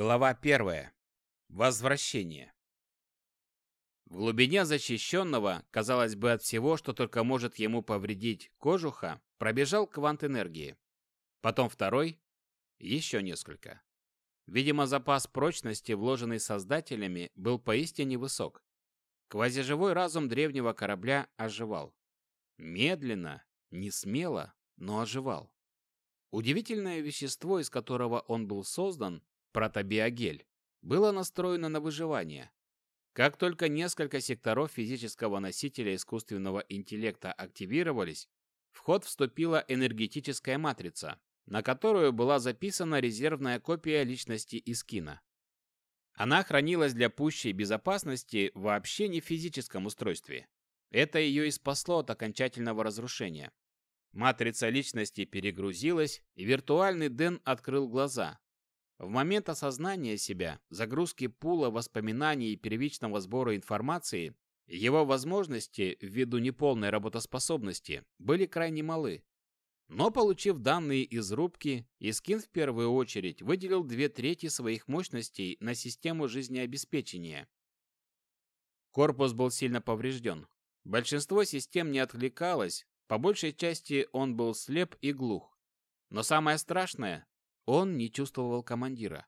Глава первая. Возвращение. В глубине защищенного, казалось бы, от всего, что только может ему повредить кожуха, пробежал квант энергии. Потом второй, еще несколько. Видимо, запас прочности, вложенный создателями, был поистине высок. Квазиживой разум древнего корабля оживал. Медленно, не смело, но оживал. Удивительное вещество, из которого он был создан, протобиогель, было настроено на выживание. Как только несколько секторов физического носителя искусственного интеллекта активировались, в ход вступила энергетическая матрица, на которую была записана резервная копия личности Искина. Она хранилась для пущей безопасности вообще не в физическом устройстве. Это ее и спасло от окончательного разрушения. Матрица личности перегрузилась, и виртуальный Дэн открыл глаза, в момент осознания себя, загрузки пула воспоминаний и первичного сбора информации, его возможности, ввиду неполной работоспособности, были крайне малы. Но получив данные из рубки, Искин в первую очередь выделил две трети своих мощностей на систему жизнеобеспечения. Корпус был сильно поврежден. Большинство систем не откликалось, по большей части он был слеп и глух. Но самое страшное, он не чувствовал командира.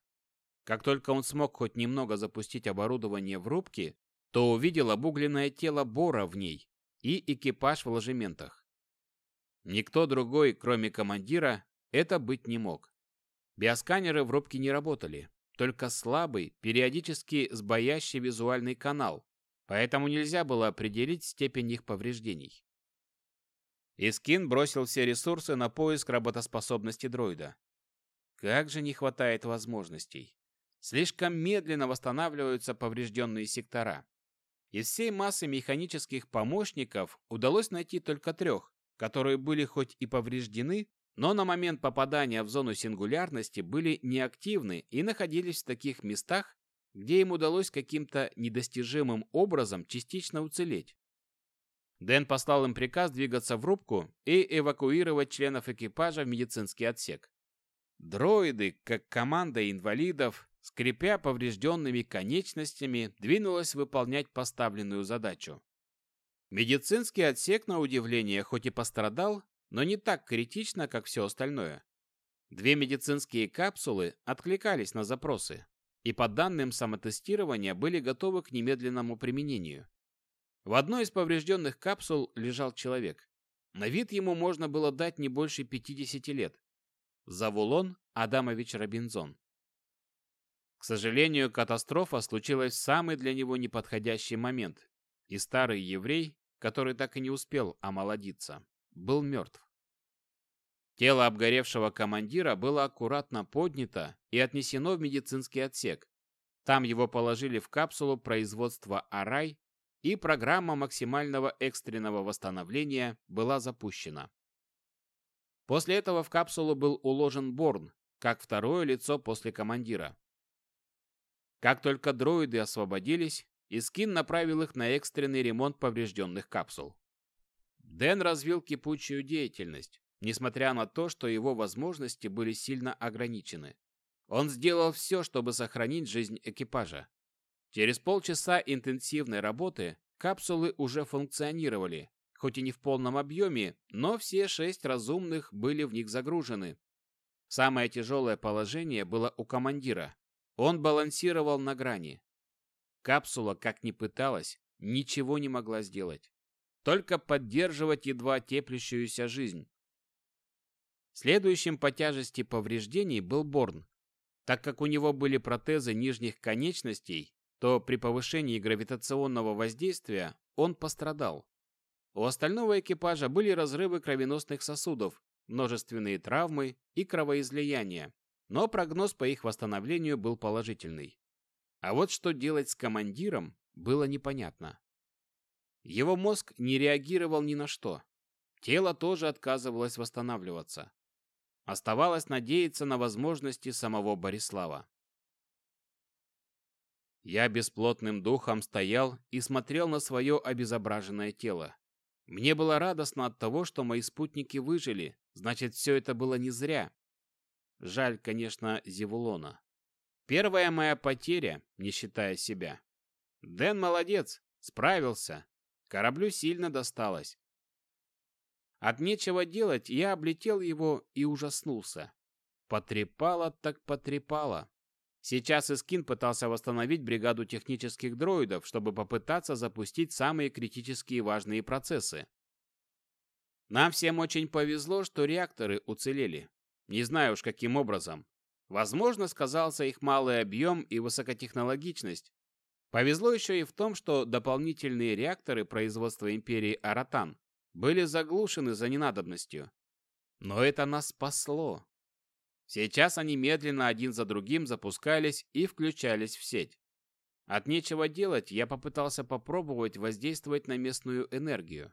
Как только он смог хоть немного запустить оборудование в рубке, то увидел обугленное тело Бора в ней и экипаж в ложементах. Никто другой, кроме командира, это быть не мог. Биосканеры в рубке не работали, только слабый, периодически сбоящий визуальный канал, поэтому нельзя было определить степень их повреждений. Искин бросил все ресурсы на поиск работоспособности дроида. Как же не хватает возможностей. Слишком медленно восстанавливаются поврежденные сектора. Из всей массы механических помощников удалось найти только трех, которые были хоть и повреждены, но на момент попадания в зону сингулярности были неактивны и находились в таких местах, где им удалось каким-то недостижимым образом частично уцелеть. Дэн послал им приказ двигаться в рубку и эвакуировать членов экипажа в медицинский отсек. Дроиды, как команда инвалидов, скрипя поврежденными конечностями, двинулась выполнять поставленную задачу. Медицинский отсек, на удивление, хоть и пострадал, но не так критично, как все остальное. Две медицинские капсулы откликались на запросы и по данным самотестирования были готовы к немедленному применению. В одной из поврежденных капсул лежал человек. На вид ему можно было дать не больше 50 лет. Завулон Адамович Робинзон. К сожалению, катастрофа случилась в самый для него неподходящий момент, и старый еврей, который так и не успел омолодиться, был мертв. Тело обгоревшего командира было аккуратно поднято и отнесено в медицинский отсек. Там его положили в капсулу производства «Арай», и программа максимального экстренного восстановления была запущена. После этого в капсулу был уложен Борн, как второе лицо после командира. Как только дроиды освободились, Искин направил их на экстренный ремонт поврежденных капсул. Дэн развил кипучую деятельность, несмотря на то, что его возможности были сильно ограничены. Он сделал все, чтобы сохранить жизнь экипажа. Через полчаса интенсивной работы капсулы уже функционировали, хоть и не в полном объеме, но все шесть разумных были в них загружены. Самое тяжелое положение было у командира. Он балансировал на грани. Капсула, как ни пыталась, ничего не могла сделать. Только поддерживать едва теплящуюся жизнь. Следующим по тяжести повреждений был Борн. Так как у него были протезы нижних конечностей, то при повышении гравитационного воздействия он пострадал. У остального экипажа были разрывы кровеносных сосудов, множественные травмы и кровоизлияния, но прогноз по их восстановлению был положительный. А вот что делать с командиром, было непонятно. Его мозг не реагировал ни на что. Тело тоже отказывалось восстанавливаться. Оставалось надеяться на возможности самого Борислава. Я бесплотным духом стоял и смотрел на свое обезображенное тело. Мне было радостно от того, что мои спутники выжили, значит, все это было не зря. Жаль, конечно, Зевулона. Первая моя потеря, не считая себя. Дэн молодец, справился. Кораблю сильно досталось. От нечего делать я облетел его и ужаснулся. Потрепало так потрепало. Сейчас Искин пытался восстановить бригаду технических дроидов, чтобы попытаться запустить самые критические важные процессы. Нам всем очень повезло, что реакторы уцелели. Не знаю уж каким образом. Возможно, сказался их малый объем и высокотехнологичность. Повезло еще и в том, что дополнительные реакторы производства империи Аратан были заглушены за ненадобностью. Но это нас спасло. Сейчас они медленно один за другим запускались и включались в сеть. От нечего делать я попытался попробовать воздействовать на местную энергию.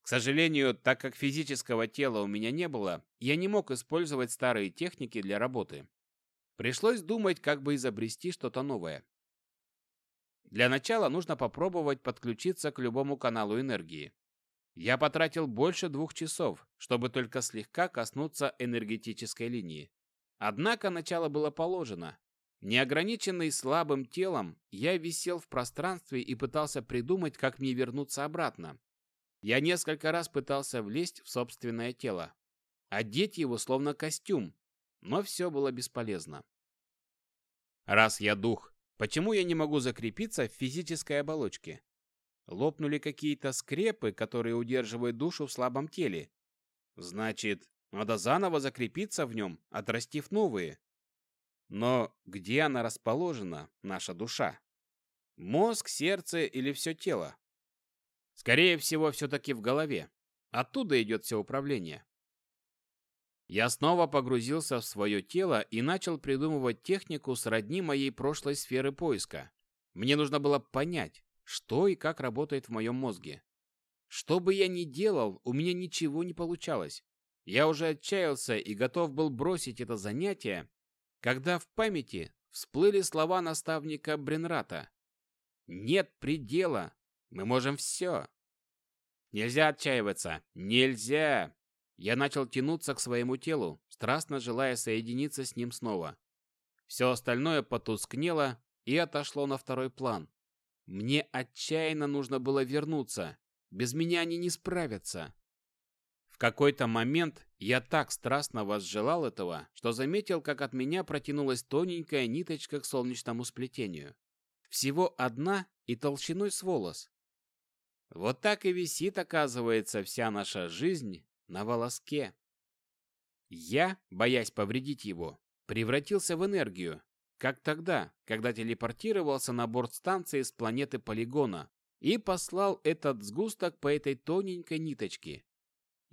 К сожалению, так как физического тела у меня не было, я не мог использовать старые техники для работы. Пришлось думать, как бы изобрести что-то новое. Для начала нужно попробовать подключиться к любому каналу энергии. Я потратил больше двух часов, чтобы только слегка коснуться энергетической линии. Однако начало было положено. Неограниченный слабым телом, я висел в пространстве и пытался придумать, как мне вернуться обратно. Я несколько раз пытался влезть в собственное тело, одеть его словно костюм, но все было бесполезно. Раз я дух, почему я не могу закрепиться в физической оболочке? Лопнули какие-то скрепы, которые удерживают душу в слабом теле. Значит, надо заново закрепиться в нем, отрастив новые. Но где она расположена, наша душа? Мозг, сердце или все тело? Скорее всего, все-таки в голове. Оттуда идет все управление. Я снова погрузился в свое тело и начал придумывать технику сродни моей прошлой сферы поиска. Мне нужно было понять, что и как работает в моем мозге. Что бы я ни делал, у меня ничего не получалось. Я уже отчаялся и готов был бросить это занятие, когда в памяти всплыли слова наставника Бренрата. «Нет предела! Мы можем все!» «Нельзя отчаиваться! Нельзя!» Я начал тянуться к своему телу, страстно желая соединиться с ним снова. Все остальное потускнело и отошло на второй план. Мне отчаянно нужно было вернуться. Без меня они не справятся. В какой-то момент я так страстно возжелал этого, что заметил, как от меня протянулась тоненькая ниточка к солнечному сплетению. Всего одна и толщиной с волос. Вот так и висит, оказывается, вся наша жизнь на волоске. Я, боясь повредить его, превратился в энергию, как тогда, когда телепортировался на борт станции с планеты Полигона и послал этот сгусток по этой тоненькой ниточке.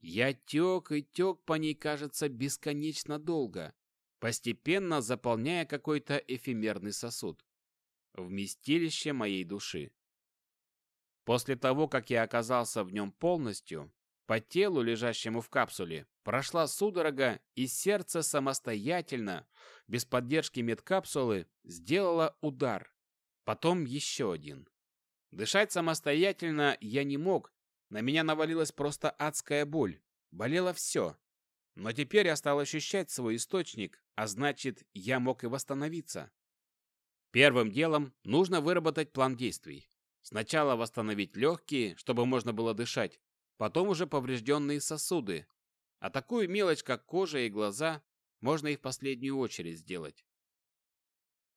Я тек и тек по ней, кажется, бесконечно долго, постепенно заполняя какой-то эфемерный сосуд. Вместилище моей души. После того, как я оказался в нем полностью, по телу, лежащему в капсуле, прошла судорога, и сердце самостоятельно, без поддержки медкапсулы, сделало удар. Потом еще один. Дышать самостоятельно я не мог. На меня навалилась просто адская боль. Болело все. Но теперь я стал ощущать свой источник, а значит, я мог и восстановиться. Первым делом нужно выработать план действий. Сначала восстановить легкие, чтобы можно было дышать, потом уже поврежденные сосуды. А такую мелочь, как кожа и глаза, можно и в последнюю очередь сделать.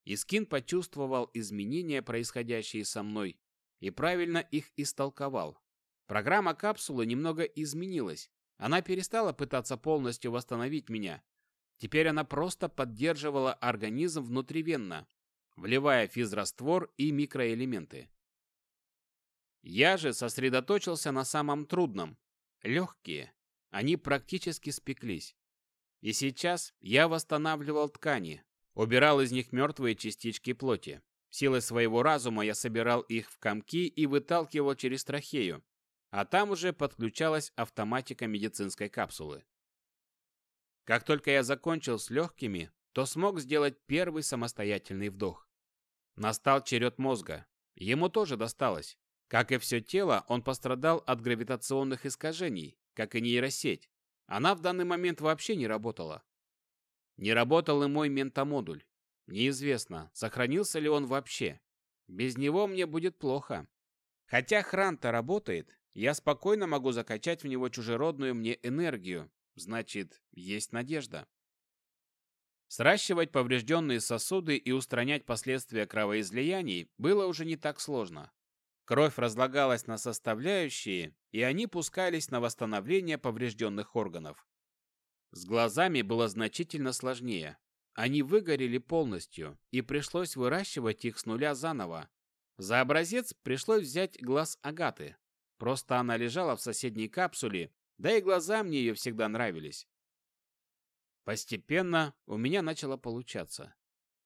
Искин почувствовал изменения, происходящие со мной, и правильно их истолковал. Программа капсулы немного изменилась. Она перестала пытаться полностью восстановить меня. Теперь она просто поддерживала организм внутривенно, вливая физраствор и микроэлементы. Я же сосредоточился на самом трудном – легкие. Они практически спеклись. И сейчас я восстанавливал ткани, убирал из них мертвые частички плоти. Силой своего разума я собирал их в комки и выталкивал через трахею, а там уже подключалась автоматика медицинской капсулы. Как только я закончил с легкими, то смог сделать первый самостоятельный вдох. Настал черед мозга. Ему тоже досталось. Как и все тело, он пострадал от гравитационных искажений, как и нейросеть. Она в данный момент вообще не работала. Не работал и мой ментомодуль. Неизвестно, сохранился ли он вообще. Без него мне будет плохо. Хотя хран-то работает, я спокойно могу закачать в него чужеродную мне энергию. Значит, есть надежда. Сращивать поврежденные сосуды и устранять последствия кровоизлияний было уже не так сложно. Кровь разлагалась на составляющие, и они пускались на восстановление поврежденных органов. С глазами было значительно сложнее. Они выгорели полностью, и пришлось выращивать их с нуля заново. За образец пришлось взять глаз Агаты. Просто она лежала в соседней капсуле, да и глаза мне ее всегда нравились. Постепенно у меня начало получаться.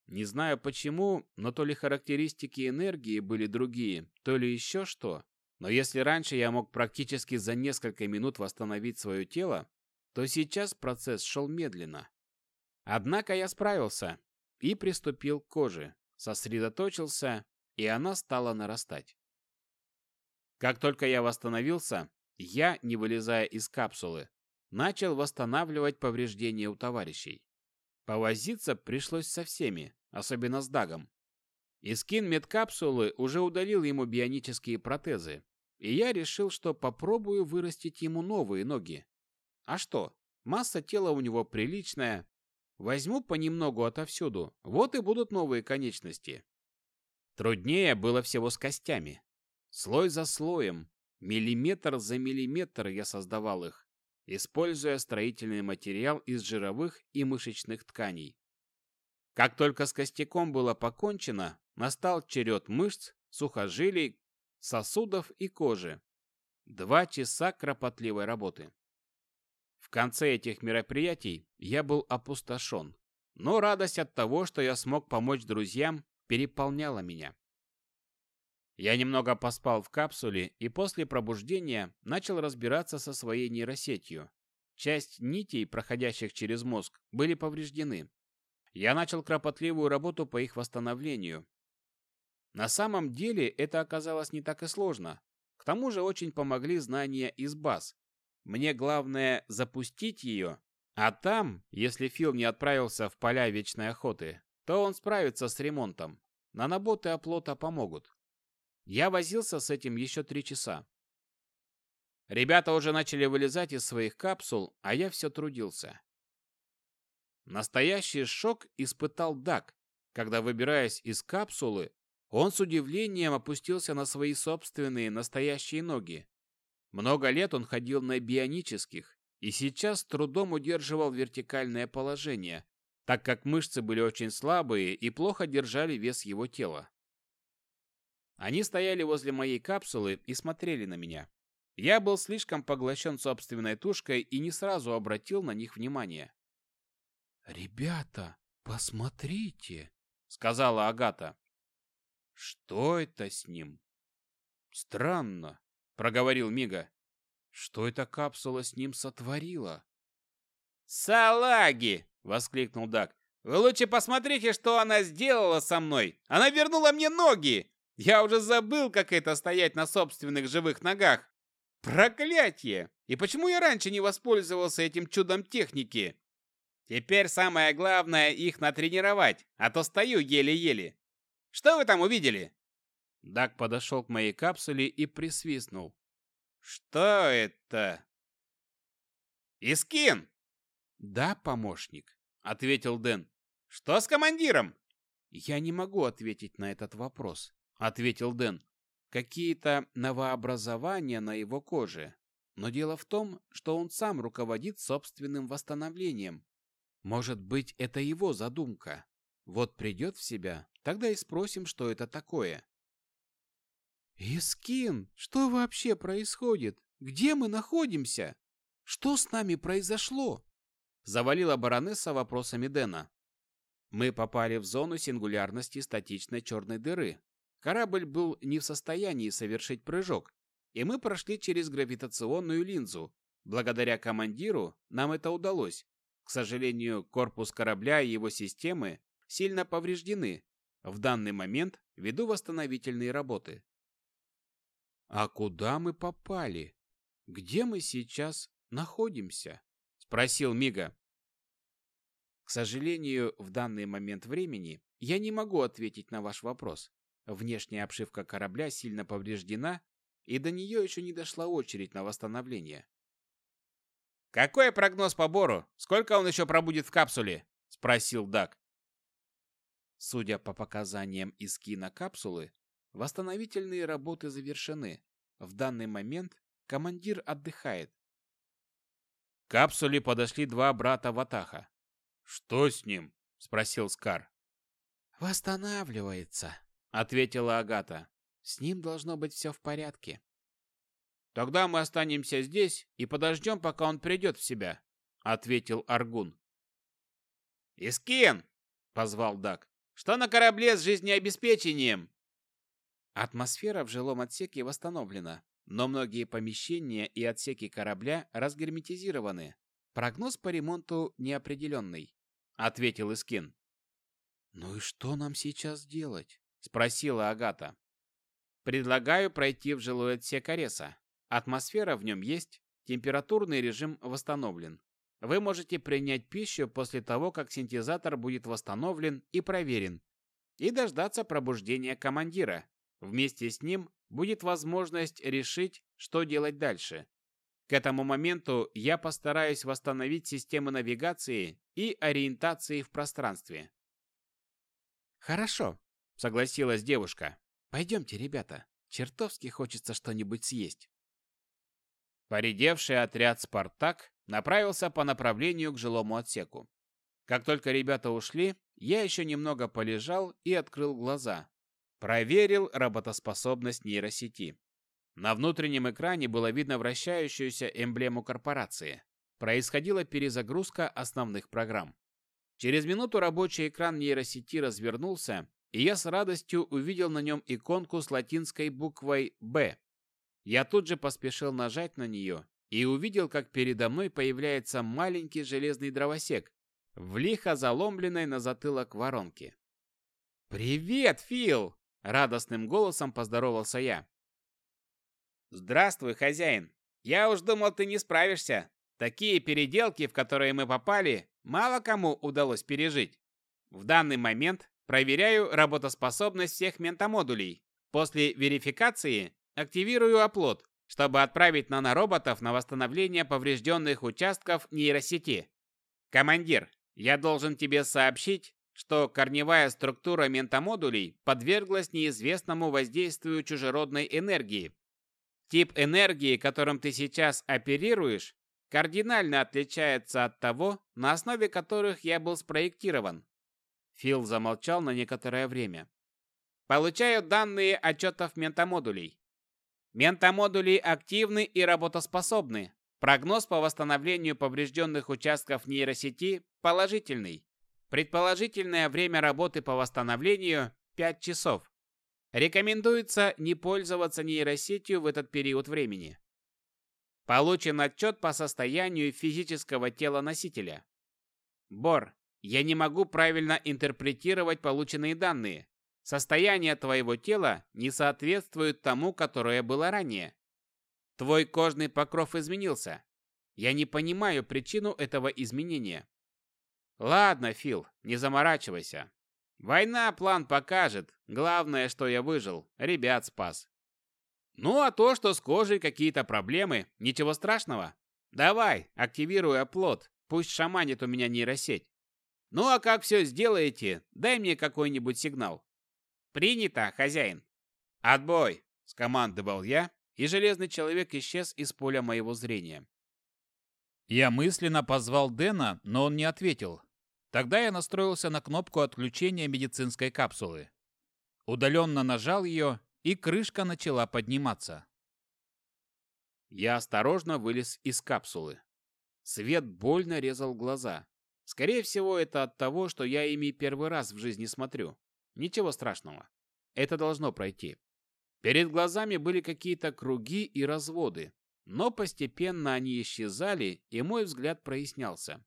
Не знаю почему, но то ли характеристики энергии были другие, то ли еще что. Но если раньше я мог практически за несколько минут восстановить свое тело, то сейчас процесс шел медленно. Однако я справился и приступил к коже, сосредоточился, и она стала нарастать. Как только я восстановился, я, не вылезая из капсулы, начал восстанавливать повреждения у товарищей. Повозиться пришлось со всеми, особенно с Дагом. Искин медкапсулы уже удалил ему бионические протезы, и я решил, что попробую вырастить ему новые ноги. А что, масса тела у него приличная, возьму понемногу отовсюду, вот и будут новые конечности. Труднее было всего с костями. Слой за слоем, миллиметр за миллиметр я создавал их используя строительный материал из жировых и мышечных тканей. Как только с костяком было покончено, настал черед мышц, сухожилий, сосудов и кожи. Два часа кропотливой работы. В конце этих мероприятий я был опустошен, но радость от того, что я смог помочь друзьям, переполняла меня. Я немного поспал в капсуле и после пробуждения начал разбираться со своей нейросетью. Часть нитей, проходящих через мозг, были повреждены. Я начал кропотливую работу по их восстановлению. На самом деле это оказалось не так и сложно. К тому же очень помогли знания из баз. Мне главное запустить ее, а там, если Фил не отправился в поля вечной охоты, то он справится с ремонтом. Наноботы оплота помогут. Я возился с этим еще три часа. Ребята уже начали вылезать из своих капсул, а я все трудился. Настоящий шок испытал Дак, когда, выбираясь из капсулы, он с удивлением опустился на свои собственные настоящие ноги. Много лет он ходил на бионических и сейчас трудом удерживал вертикальное положение, так как мышцы были очень слабые и плохо держали вес его тела. Они стояли возле моей капсулы и смотрели на меня. Я был слишком поглощен собственной тушкой и не сразу обратил на них внимание. «Ребята, посмотрите!» — сказала Агата. «Что это с ним?» «Странно», — проговорил Мига. «Что эта капсула с ним сотворила?» «Салаги!» — воскликнул Даг. «Вы лучше посмотрите, что она сделала со мной! Она вернула мне ноги! Я уже забыл, как это стоять на собственных живых ногах. Проклятие! И почему я раньше не воспользовался этим чудом техники? Теперь самое главное их натренировать, а то стою еле-еле. Что вы там увидели? Даг подошел к моей капсуле и присвистнул. Что это? Искин! Да, помощник, ответил Дэн. Что с командиром? Я не могу ответить на этот вопрос. — ответил Дэн. «Какие-то новообразования на его коже. Но дело в том, что он сам руководит собственным восстановлением. Может быть, это его задумка. Вот придет в себя, тогда и спросим, что это такое». «Искин, что вообще происходит? Где мы находимся? Что с нами произошло?» Завалила баронесса вопросами Дэна. Мы попали в зону сингулярности статичной черной дыры, Корабль был не в состоянии совершить прыжок, и мы прошли через гравитационную линзу. Благодаря командиру нам это удалось. К сожалению, корпус корабля и его системы сильно повреждены. В данный момент веду восстановительные работы. «А куда мы попали? Где мы сейчас находимся?» — спросил Мига. К сожалению, в данный момент времени я не могу ответить на ваш вопрос. Внешняя обшивка корабля сильно повреждена, и до нее еще не дошла очередь на восстановление. «Какой прогноз по Бору? Сколько он еще пробудет в капсуле?» – спросил Дак. Судя по показаниям из кинокапсулы, восстановительные работы завершены. В данный момент командир отдыхает. К капсуле подошли два брата Ватаха. «Что с ним?» – спросил Скар. «Восстанавливается», — ответила Агата. «С ним должно быть все в порядке». «Тогда мы останемся здесь и подождем, пока он придет в себя», — ответил Аргун. «Искин!» — позвал Дак. «Что на корабле с жизнеобеспечением?» Атмосфера в жилом отсеке восстановлена, но многие помещения и отсеки корабля разгерметизированы. Прогноз по ремонту неопределенный, — ответил Искин. «Ну и что нам сейчас делать?» — спросила Агата. «Предлагаю пройти в жилой отсек Ареса. Атмосфера в нем есть, температурный режим восстановлен. Вы можете принять пищу после того, как синтезатор будет восстановлен и проверен, и дождаться пробуждения командира. Вместе с ним будет возможность решить, что делать дальше. К этому моменту я постараюсь восстановить системы навигации и ориентации в пространстве. «Хорошо», — согласилась девушка. «Пойдемте, ребята. Чертовски хочется что-нибудь съесть». Поредевший отряд «Спартак» направился по направлению к жилому отсеку. Как только ребята ушли, я еще немного полежал и открыл глаза. Проверил работоспособность нейросети. На внутреннем экране было видно вращающуюся эмблему корпорации. Происходила перезагрузка основных программ. Через минуту рабочий экран нейросети развернулся, и я с радостью увидел на нем иконку с латинской буквой «Б». Я тут же поспешил нажать на нее и увидел, как передо мной появляется маленький железный дровосек в лихо заломленной на затылок воронке. «Привет, Фил!» — радостным голосом поздоровался я. «Здравствуй, хозяин! Я уж думал, ты не справишься. Такие переделки, в которые мы попали, мало кому удалось пережить. В данный момент проверяю работоспособность всех ментамодулей. После верификации активирую оплот, чтобы отправить нанороботов на восстановление поврежденных участков нейросети. Командир, я должен тебе сообщить, что корневая структура ментамодулей подверглась неизвестному воздействию чужеродной энергии. Тип энергии, которым ты сейчас оперируешь, кардинально отличается от того, на основе которых я был спроектирован. Фил замолчал на некоторое время. Получаю данные отчетов ментамодулей. Ментамодули активны и работоспособны. Прогноз по восстановлению поврежденных участков нейросети положительный. Предположительное время работы по восстановлению 5 часов. Рекомендуется не пользоваться нейросетью в этот период времени. Получен отчет по состоянию физического тела носителя. Бор, я не могу правильно интерпретировать полученные данные. Состояние твоего тела не соответствует тому, которое было ранее. Твой кожный покров изменился. Я не понимаю причину этого изменения. Ладно, Фил, не заморачивайся. Война план покажет. Главное, что я выжил, ребят спас. Ну а то, что с кожей какие-то проблемы, ничего страшного. Давай, активируй оплот, пусть шаманит у меня нейросеть. Ну а как все сделаете, дай мне какой-нибудь сигнал. Принято, хозяин. Отбой, скомандовал я, и железный человек исчез из поля моего зрения. Я мысленно позвал Дэна, но он не ответил. Тогда я настроился на кнопку отключения медицинской капсулы. Удаленно нажал ее, и крышка начала подниматься. Я осторожно вылез из капсулы. Свет больно резал глаза. Скорее всего, это от того, что я ими первый раз в жизни смотрю. Ничего страшного. Это должно пройти. Перед глазами были какие-то круги и разводы, но постепенно они исчезали, и мой взгляд прояснялся.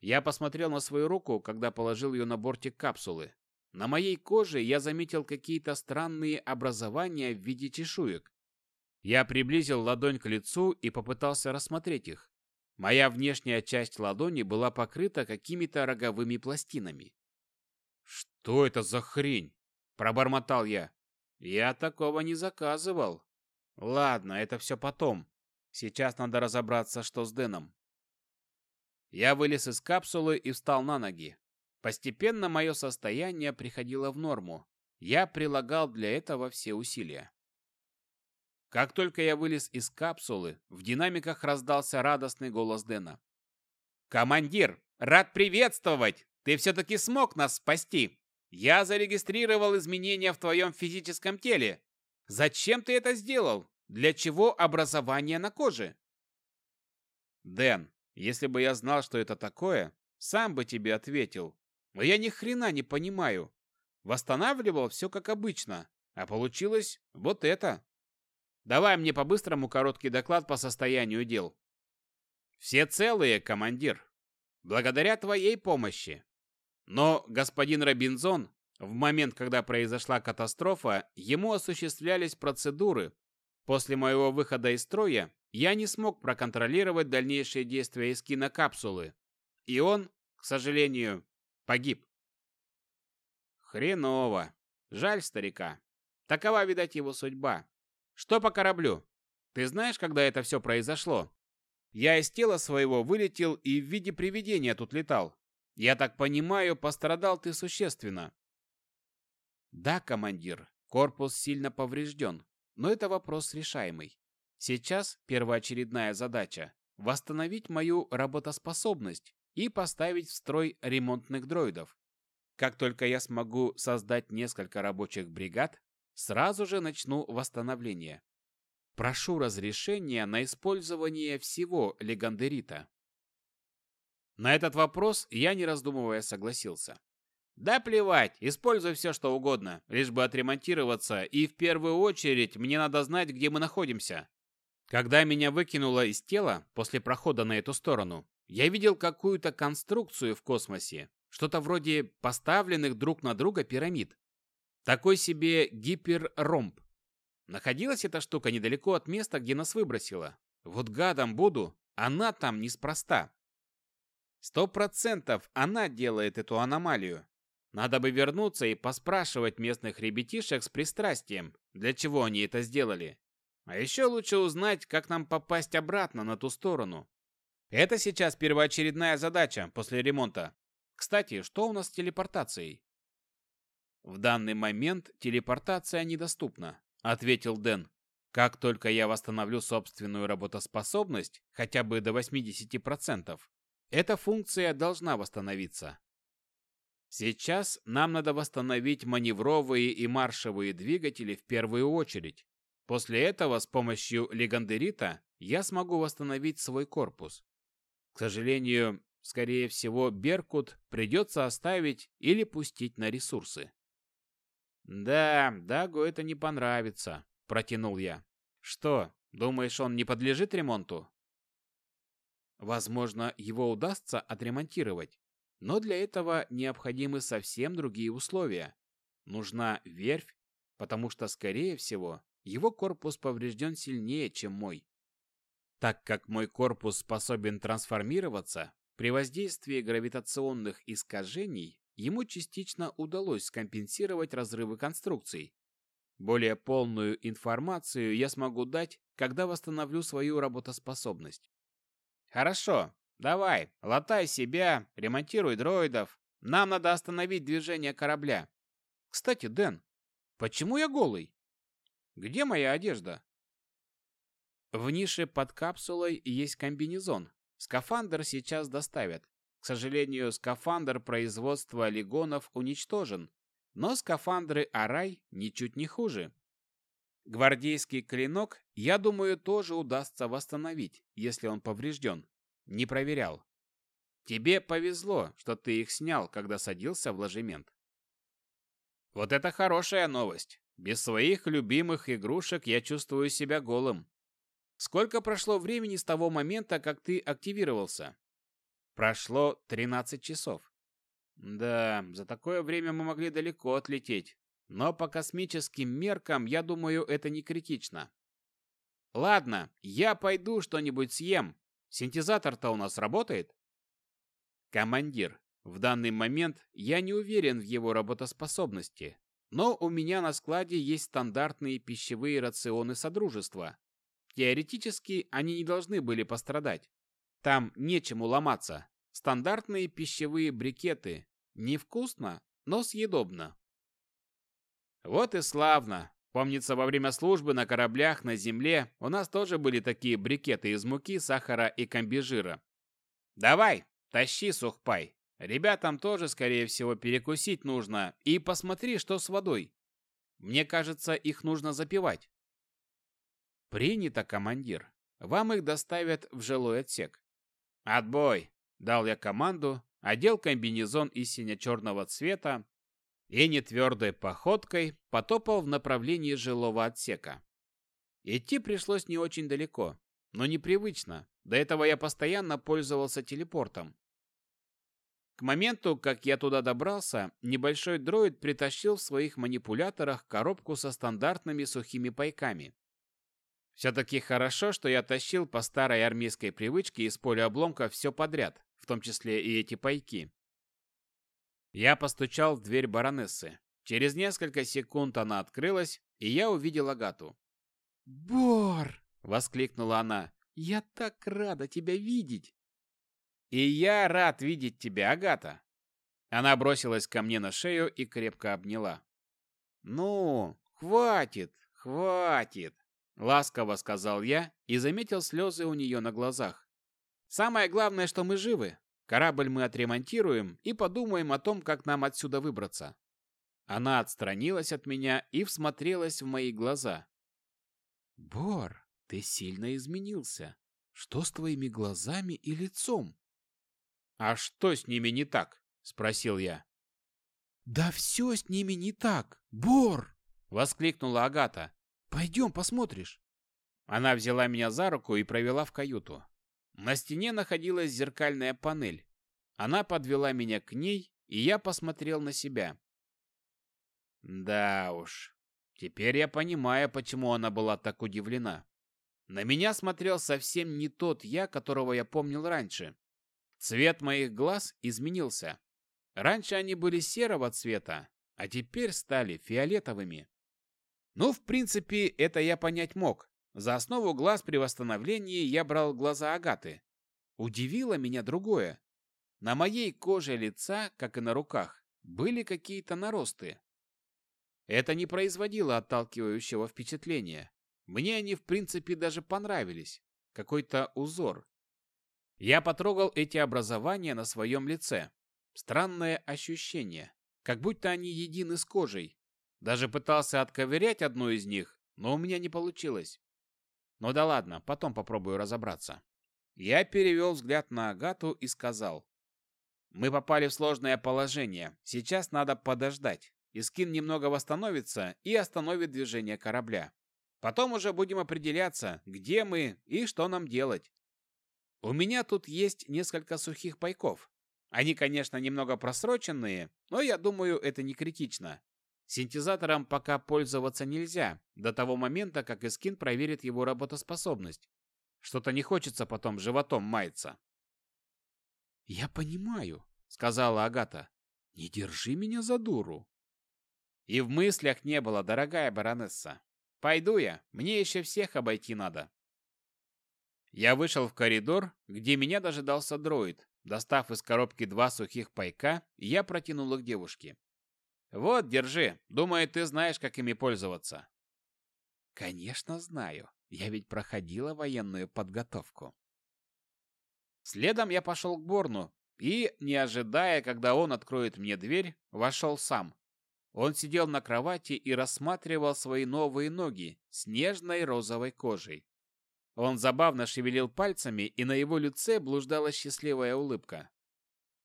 Я посмотрел на свою руку, когда положил ее на бортик капсулы. На моей коже я заметил какие-то странные образования в виде чешуек. Я приблизил ладонь к лицу и попытался рассмотреть их. Моя внешняя часть ладони была покрыта какими-то роговыми пластинами. Что это за хрень? Пробормотал я. Я такого не заказывал. Ладно, это все потом. Сейчас надо разобраться, что с Дэном. Я вылез из капсулы и встал на ноги. Постепенно мое состояние приходило в норму. Я прилагал для этого все усилия. Как только я вылез из капсулы, в динамиках раздался радостный голос Дэна. «Командир, рад приветствовать! Ты все-таки смог нас спасти! Я зарегистрировал изменения в твоем физическом теле. Зачем ты это сделал? Для чего образование на коже?» «Дэн, если бы я знал, что это такое, сам бы тебе ответил. Но я ни хрена не понимаю. Восстанавливал все как обычно, а получилось вот это. Давай мне по-быстрому короткий доклад по состоянию дел. Все целые, командир. Благодаря твоей помощи. Но господин Робинзон, в момент, когда произошла катастрофа, ему осуществлялись процедуры. После моего выхода из строя я не смог проконтролировать дальнейшие действия из кинокапсулы. И он, к сожалению, погиб. Хреново. Жаль старика. Такова, видать, его судьба. Что по кораблю? Ты знаешь, когда это все произошло? Я из тела своего вылетел и в виде привидения тут летал. Я так понимаю, пострадал ты существенно. Да, командир, корпус сильно поврежден, но это вопрос решаемый. Сейчас первоочередная задача – восстановить мою работоспособность и поставить в строй ремонтных дроидов. Как только я смогу создать несколько рабочих бригад, сразу же начну восстановление. Прошу разрешения на использование всего легандерита. На этот вопрос я, не раздумывая, согласился. Да плевать, используй все, что угодно, лишь бы отремонтироваться, и в первую очередь мне надо знать, где мы находимся. Когда меня выкинуло из тела после прохода на эту сторону, я видел какую-то конструкцию в космосе, что-то вроде поставленных друг на друга пирамид. Такой себе гиперромб. Находилась эта штука недалеко от места, где нас выбросило. Вот гадом буду, она там неспроста. Сто процентов она делает эту аномалию. Надо бы вернуться и поспрашивать местных ребятишек с пристрастием, для чего они это сделали. А еще лучше узнать, как нам попасть обратно на ту сторону. Это сейчас первоочередная задача после ремонта. Кстати, что у нас с телепортацией? В данный момент телепортация недоступна, ответил Дэн. Как только я восстановлю собственную работоспособность, хотя бы до 80%, эта функция должна восстановиться. Сейчас нам надо восстановить маневровые и маршевые двигатели в первую очередь. После этого с помощью легандерита я смогу восстановить свой корпус. К сожалению, Скорее всего, Беркут придется оставить или пустить на ресурсы. «Да, Дагу это не понравится», — протянул я. «Что, думаешь, он не подлежит ремонту?» Возможно, его удастся отремонтировать, но для этого необходимы совсем другие условия. Нужна верфь, потому что, скорее всего, его корпус поврежден сильнее, чем мой. Так как мой корпус способен трансформироваться, при воздействии гравитационных искажений ему частично удалось скомпенсировать разрывы конструкций. Более полную информацию я смогу дать, когда восстановлю свою работоспособность. Хорошо, давай, латай себя, ремонтируй дроидов. Нам надо остановить движение корабля. Кстати, Дэн, почему я голый? Где моя одежда? В нише под капсулой есть комбинезон, Скафандр сейчас доставят. К сожалению, скафандр производства легонов уничтожен, но скафандры Арай ничуть не хуже. Гвардейский клинок, я думаю, тоже удастся восстановить, если он поврежден. Не проверял. Тебе повезло, что ты их снял, когда садился в ложемент. Вот это хорошая новость. Без своих любимых игрушек я чувствую себя голым. Сколько прошло времени с того момента, как ты активировался? Прошло 13 часов. Да, за такое время мы могли далеко отлететь. Но по космическим меркам, я думаю, это не критично. Ладно, я пойду что-нибудь съем. Синтезатор-то у нас работает? Командир, В данный момент я не уверен в его работоспособности, но у меня на складе есть стандартные пищевые рационы Содружества. Теоретически они не должны были пострадать. Там нечему ломаться. Стандартные пищевые брикеты. Невкусно, но съедобно. Вот и славно. Помнится, во время службы на кораблях на земле у нас тоже были такие брикеты из муки, сахара и комбижира. Давай, тащи сухпай. Ребятам тоже, скорее всего, перекусить нужно. И посмотри, что с водой. Мне кажется, их нужно запивать. Принято, командир. Вам их доставят в жилой отсек. Отбой. Дал я команду, одел комбинезон из сине-черного цвета и нетвердой походкой потопал в направлении жилого отсека. Идти пришлось не очень далеко, но непривычно. До этого я постоянно пользовался телепортом. К моменту, как я туда добрался, небольшой дроид притащил в своих манипуляторах коробку со стандартными сухими пайками. Все-таки хорошо, что я тащил по старой армейской привычке из поля обломков все подряд, в том числе и эти пайки. Я постучал в дверь баронессы. Через несколько секунд она открылась, и я увидел Агату. «Бор!» — воскликнула она. «Я так рада тебя видеть!» «И я рад видеть тебя, Агата!» Она бросилась ко мне на шею и крепко обняла. «Ну, хватит, хватит!» Ласково сказал я и заметил слезы у нее на глазах. «Самое главное, что мы живы. Корабль мы отремонтируем и подумаем о том, как нам отсюда выбраться». Она отстранилась от меня и всмотрелась в мои глаза. «Бор, ты сильно изменился. Что с твоими глазами и лицом?» «А что с ними не так?» – спросил я. «Да все с ними не так, Бор!» – воскликнула Агата. «Пойдем посмотришь». Она взяла меня за руку и провела в каюту. На стене находилась зеркальная панель. Она подвела меня к ней, и я посмотрел на себя. Да уж, теперь я понимаю, почему она была так удивлена. На меня смотрел совсем не тот я, которого я помнил раньше. Цвет моих глаз изменился. Раньше они были серого цвета, а теперь стали фиолетовыми. Ну, в принципе, это я понять мог. За основу глаз при восстановлении я брал глаза Агаты. Удивило меня другое. На моей коже лица, как и на руках, были какие-то наросты. Это не производило отталкивающего впечатления. Мне они, в принципе, даже понравились. Какой-то узор. Я потрогал эти образования на своем лице. Странное ощущение, как будто они едины с кожей. Даже пытался отковырять одну из них, но у меня не получилось. Ну да ладно, потом попробую разобраться. Я перевел взгляд на Агату и сказал. Мы попали в сложное положение. Сейчас надо подождать. Искин немного восстановится и остановит движение корабля. Потом уже будем определяться, где мы и что нам делать. У меня тут есть несколько сухих пайков. Они, конечно, немного просроченные, но я думаю, это не критично. Синтезатором пока пользоваться нельзя, до того момента, как Искин проверит его работоспособность. Что-то не хочется потом животом маяться. «Я понимаю», — сказала Агата. «Не держи меня за дуру». И в мыслях не было, дорогая баронесса. Пойду я, мне еще всех обойти надо. Я вышел в коридор, где меня дожидался дроид. Достав из коробки два сухих пайка, я протянул их девушке. «Вот, держи. Думаю, ты знаешь, как ими пользоваться». «Конечно знаю. Я ведь проходила военную подготовку». Следом я пошел к Борну и, не ожидая, когда он откроет мне дверь, вошел сам. Он сидел на кровати и рассматривал свои новые ноги с нежной розовой кожей. Он забавно шевелил пальцами, и на его лице блуждала счастливая улыбка.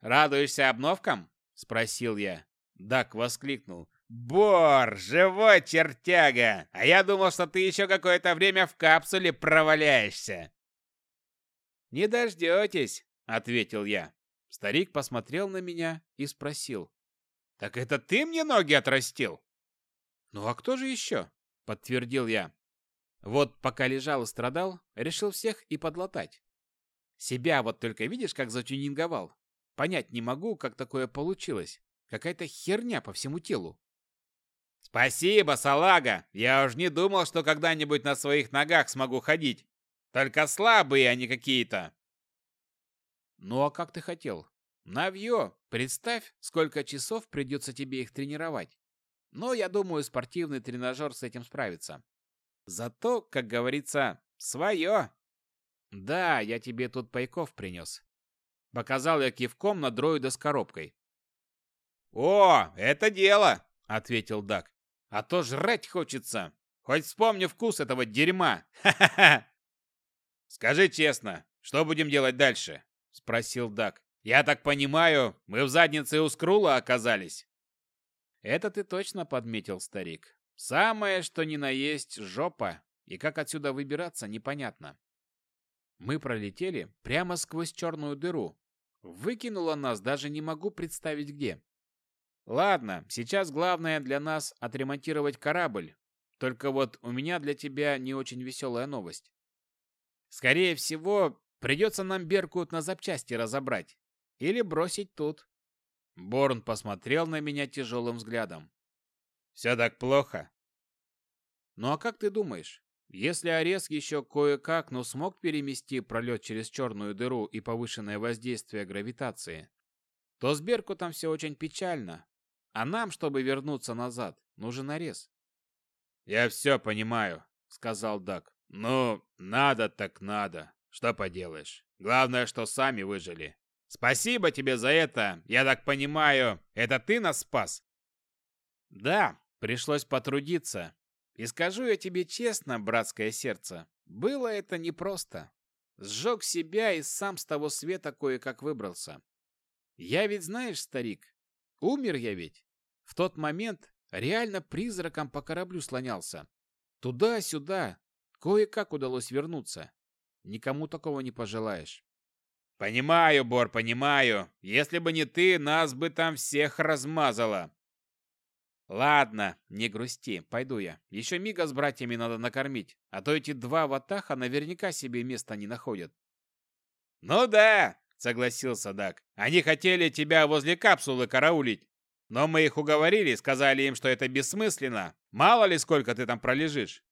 «Радуешься обновкам?» – спросил я. Дак воскликнул. «Бор, живой чертяга! А я думал, что ты еще какое-то время в капсуле проваляешься!» «Не дождетесь!» – ответил я. Старик посмотрел на меня и спросил. «Так это ты мне ноги отрастил?» «Ну а кто же еще?» – подтвердил я. Вот пока лежал и страдал, решил всех и подлатать. Себя вот только видишь, как затюнинговал. Понять не могу, как такое получилось. Какая-то херня по всему телу. Спасибо, салага. Я уж не думал, что когда-нибудь на своих ногах смогу ходить. Только слабые они какие-то. Ну а как ты хотел? Навье, представь, сколько часов придется тебе их тренировать. Но я думаю, спортивный тренажер с этим справится. Зато, как говорится, свое. Да, я тебе тут пайков принес. Показал я кивком на дроида с коробкой. «О, это дело!» — ответил Дак. «А то жрать хочется! Хоть вспомню вкус этого дерьма! Ха-ха-ха!» «Скажи честно, что будем делать дальше?» — спросил Дак. «Я так понимаю, мы в заднице у Скрула оказались?» «Это ты точно подметил, старик. Самое, что ни на есть, жопа, и как отсюда выбираться, непонятно. Мы пролетели прямо сквозь черную дыру. Выкинуло нас, даже не могу представить где. Ладно, сейчас главное для нас отремонтировать корабль. Только вот у меня для тебя не очень веселая новость. Скорее всего, придется нам Беркут на запчасти разобрать. Или бросить тут. Борн посмотрел на меня тяжелым взглядом. «Все так плохо?» «Ну а как ты думаешь, если Арес еще кое-как, но смог перемести пролет через черную дыру и повышенное воздействие гравитации, то с Беркутом все очень печально, а нам, чтобы вернуться назад, нужен Арес». «Я все понимаю», — сказал Дак. «Ну, надо так надо. Что поделаешь. Главное, что сами выжили. Спасибо тебе за это. Я так понимаю, это ты нас спас?» «Да, пришлось потрудиться. И скажу я тебе честно, братское сердце, было это непросто. Сжег себя и сам с того света кое-как выбрался. Я ведь, знаешь, старик, умер я ведь. В тот момент реально призраком по кораблю слонялся. Туда-сюда. Кое-как удалось вернуться. Никому такого не пожелаешь. Понимаю, Бор, понимаю. Если бы не ты, нас бы там всех размазало. Ладно, не грусти, пойду я. Еще Мига с братьями надо накормить, а то эти два ватаха наверняка себе места не находят. Ну да, согласился Дак. Они хотели тебя возле капсулы караулить. Но мы их уговорили, сказали им, что это бессмысленно. Мало ли сколько ты там пролежишь.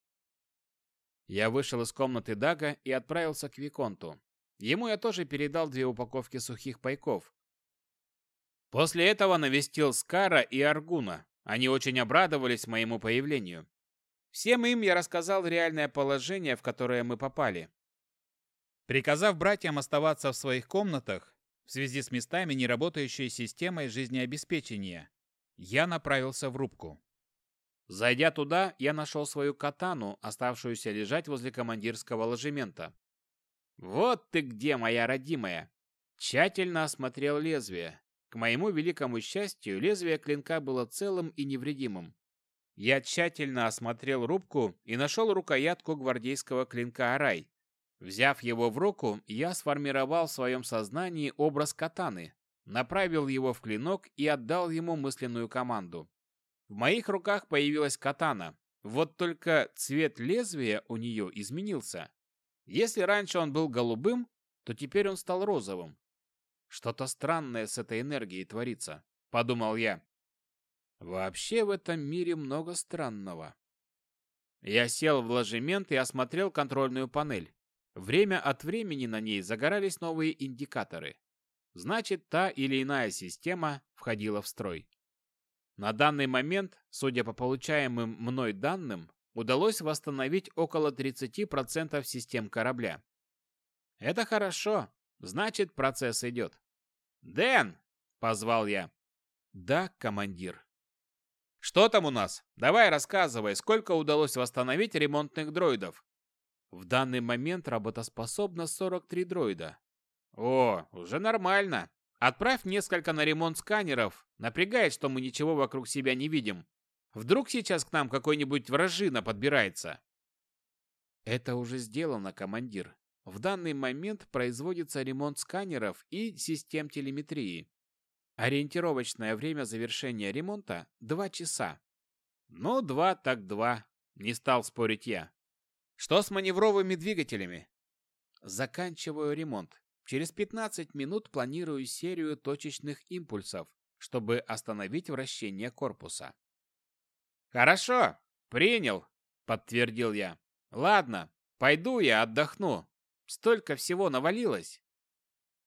Я вышел из комнаты Дага и отправился к Виконту. Ему я тоже передал две упаковки сухих пайков. После этого навестил Скара и Аргуна, они очень обрадовались моему появлению. Всем им я рассказал реальное положение, в которое мы попали. Приказав братьям оставаться в своих комнатах в связи с местами неработающей системой жизнеобеспечения, я направился в рубку. Зайдя туда, я нашел свою катану, оставшуюся лежать возле командирского ложемента. «Вот ты где, моя родимая!» Тщательно осмотрел лезвие, к моему великому счастью, лезвие клинка было целым и невредимым. Я тщательно осмотрел рубку и нашел рукоятку гвардейского клинка Арай. Взяв его в руку, я сформировал в своем сознании образ катаны, направил его в клинок и отдал ему мысленную команду. В моих руках появилась катана, вот только цвет лезвия у нее изменился. Если раньше он был голубым, то теперь он стал розовым. Что-то странное с этой энергией творится, подумал я. Вообще в этом мире много странного. Я сел в ложемент и осмотрел контрольную панель. Время от времени на ней загорались новые индикаторы. Значит, та или иная система входила в строй. На данный момент, судя по получаемым мной данным, удалось восстановить около 30% систем корабля. Это хорошо, значит процесс идет. «Дэн!» — позвал я. «Да, командир». «Что там у нас? Давай рассказывай, сколько удалось восстановить ремонтных дроидов?» В данный момент работоспособно 43 дроида. «О, уже нормально. Отправь несколько на ремонт сканеров. Напрягает, что мы ничего вокруг себя не видим. Вдруг сейчас к нам какой-нибудь вражина подбирается?» «Это уже сделано, командир. В данный момент производится ремонт сканеров и систем телеметрии. Ориентировочное время завершения ремонта – 2 часа. Ну, два так два, не стал спорить я. Что с маневровыми двигателями? Заканчиваю ремонт. Через 15 минут планирую серию точечных импульсов, чтобы остановить вращение корпуса. Хорошо, принял, подтвердил я. Ладно, пойду я отдохну. Столько всего навалилось.